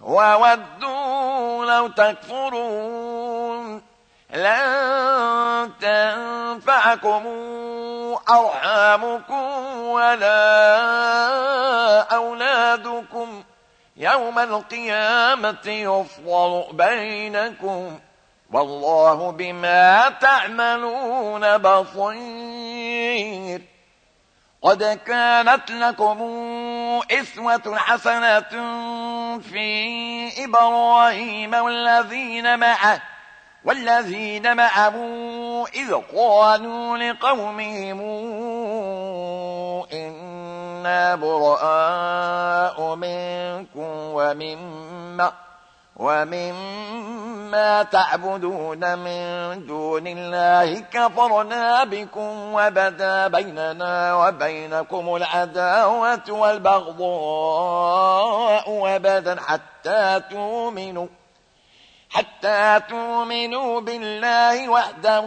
وودوا لو تكفرون لن تنفعكم أرحامكم ولا أولادكم. يوم القيامة يفضل بينكم. والله بما تعملون بصير. قد كانت لكم إسوة حسنة في إبراهيم والذين معه والذين معه إذ قالوا لقومهم إنا براء منكم ومما ومما تعبدون من دون الله كفرنا بكم وبدا بيننا وبينكم العداوة والبغضاء وبدا حتى تؤمنوا حتى تؤمنوا بالله وحده.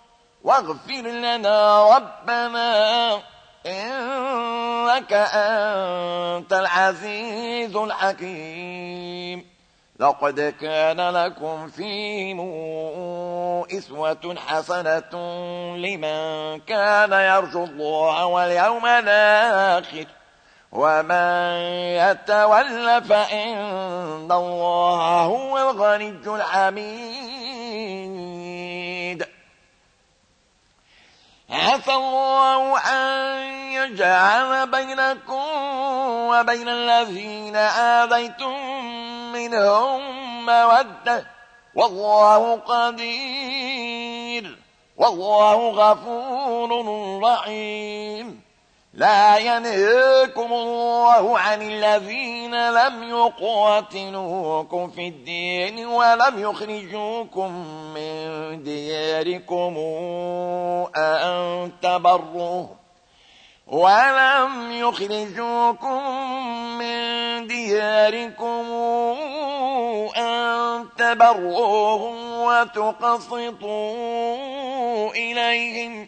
واغفر لنا ربنا إنك أنت العزيز الحكيم. لقد كان لكم فيهم إسوة حسنة لمن كان يرجو الله واليوم الآخر. ومن يتول فإن الله هو الغني الحميد. عسى الله أن يجعل بينكم وبين الذين آذيتم منهم مودة. والله قدير. والله غفور رحيم. لا ينهيكم الله عن الذين لم يقاتلوكم في الدين ولم يخرجوكم من دياركم أن تبروهم ولم يخرجوكم من دياركم أن تبروهم وتقسطوا إليهم.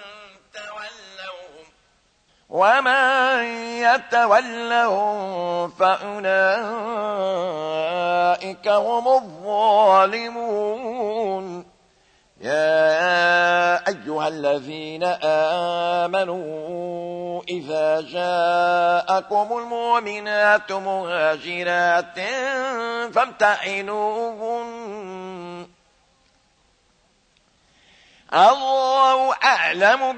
ومن يتولهم فأولئك هم الظالمون يا أيها الذين آمنوا إذا جاءكم المؤمنات مهاجرات فامتحنوهن. الله أعلم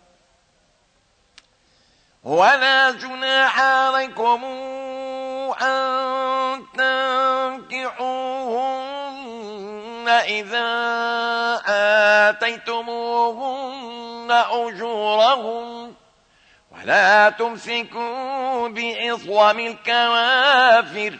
ولا جناح عليكم أن تنكحوهن إذا آتيتموهن أجورهم ولا تمسكوا بإصوم الكوافر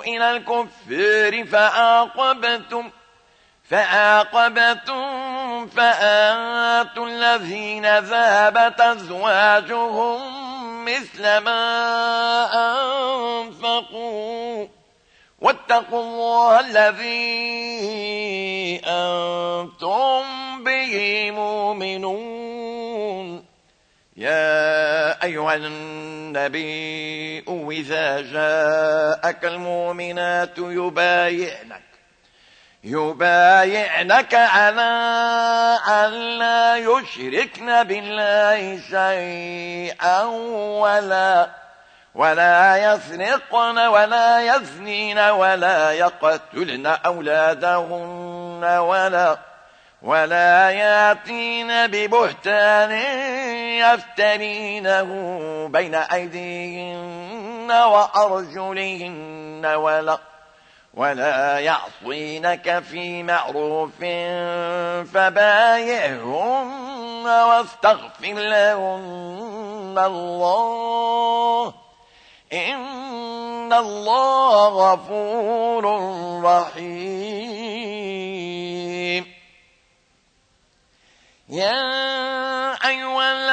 إلى الكفر فآقبتم فآقبتم فآتوا الذين ذهبت أزواجهم مثل ما أنفقوا. واتقوا الله الذي أنتم به مؤمنون. يا أيها النبي إذا جاءك المؤمنات يبايعنك. يبايعنك على أن لا يشركن بالله شيئا ولا ولا يسرقن ولا يزنين ولا يقتلن أولادهن ولا ولا يأتين ببهتان يفترينه بين أيديهن وأرجلهن ولا ولا يعصينك في معروف فبايعهن واستغفر لهن الله. إن الله غفور رحيم. يا